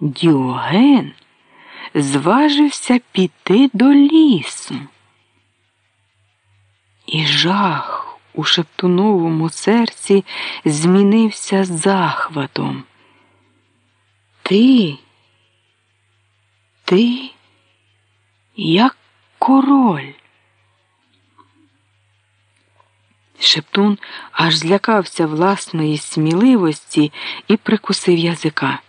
Діоген зважився піти до лісу. І жах у шептуновому серці змінився захватом. Ти, ти, як король. Шептун аж злякався власної сміливості і прикусив язика.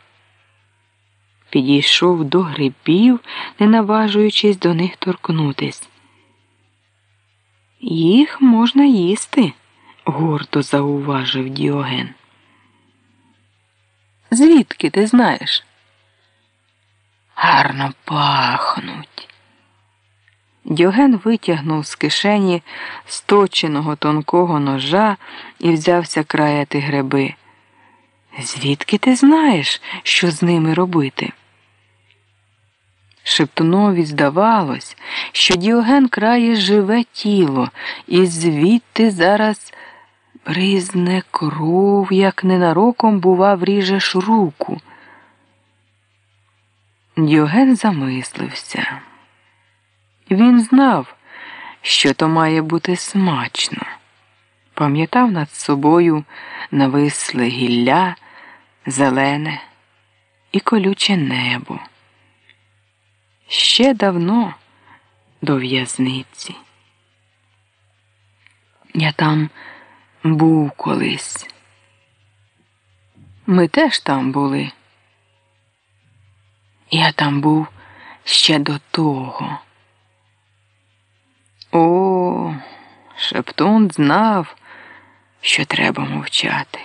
Підійшов до грибів, не наважуючись до них торкнутись. Їх можна їсти, гордо зауважив Діоген. Звідки ти знаєш? Гарно пахнуть. Діоген витягнув з кишені сточеного тонкого ножа і взявся краяти гриби. Звідки ти знаєш, що з ними робити? Шептунові здавалось, що Діоген крає живе тіло, і звідти зараз бризне кров, як ненароком, бува, вріжеш руку. Діоген замислився. Він знав, що то має бути смачно, пам'ятав над собою нависле гілля, зелене і колюче небо. Ще давно до в'язниці. Я там був колись. Ми теж там були. Я там був ще до того. О, Шептун знав, що треба мовчати.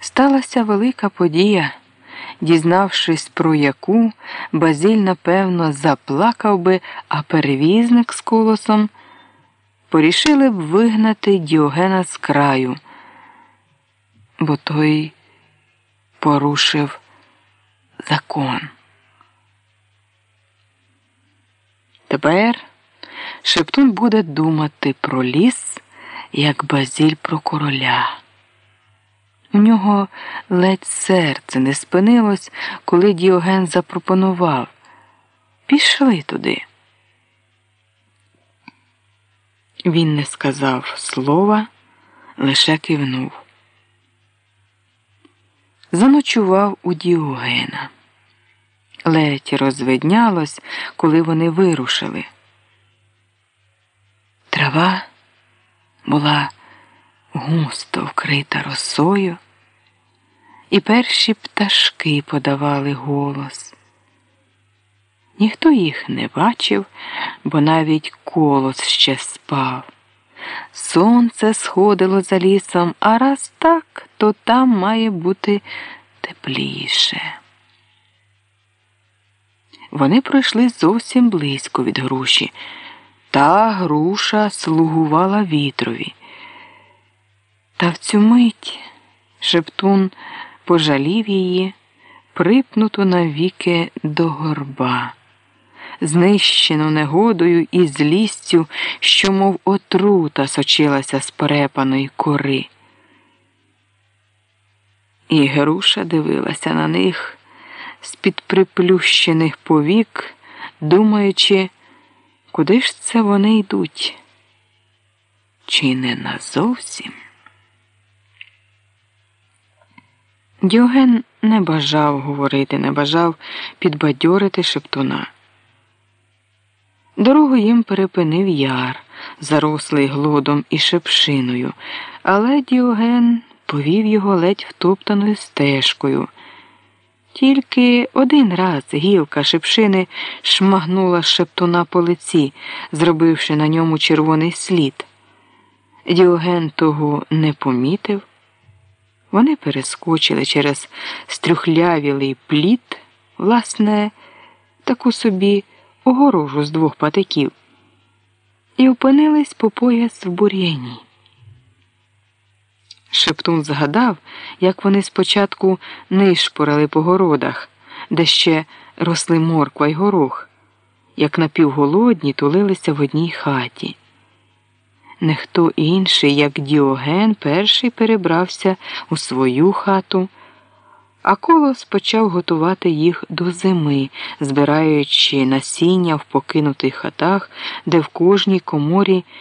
Сталася велика подія, дізнавшись, про яку Базіль, напевно, заплакав би, а перевізник з колосом порішили б вигнати Діогена з краю, бо той порушив закон. Тепер Шептун буде думати про ліс, як Базіль про короля. У нього ледь серце не спинилось, коли Діоген запропонував пішли туди. Він не сказав слова, лише кивнув. Заночував у Діогена. Ледь розвиднялось, коли вони вирушили. Трава була густо вкрита росою, і перші пташки подавали голос. Ніхто їх не бачив, бо навіть колос ще спав. Сонце сходило за лісом, а раз так, то там має бути тепліше. Вони пройшли зовсім близько від груші. Та груша слугувала вітрові. Та в цю мить Шептун пожалів її, припнуту навіки до горба, знищену негодою і злістю, що, мов отрута, сочилася з перепаної кори. І Груша дивилася на них з-під приплющених повік, думаючи, куди ж це вони йдуть? Чи не назовсім? Діоген не бажав говорити, не бажав підбадьорити шептуна. Дорогу їм перепинив яр, зарослий глодом і шепшиною, але Діоген повів його ледь втоптаною стежкою. Тільки один раз гілка шипшини шмагнула шептуна по лиці, зробивши на ньому червоний слід. Діоген того не помітив. Вони перескочили через стрюхлявілий плід, власне, таку собі огорожу з двох патиків, і опинились по пояс в бур'яні. Шептун згадав, як вони спочатку нишпорили по городах, де ще росли морква й горох, як напівголодні тулилися в одній хаті. Не хто інший, як Діоген, перший перебрався у свою хату. а колос почав готувати їх до зими, збираючи насіння в покинутих хатах, де в кожній коморі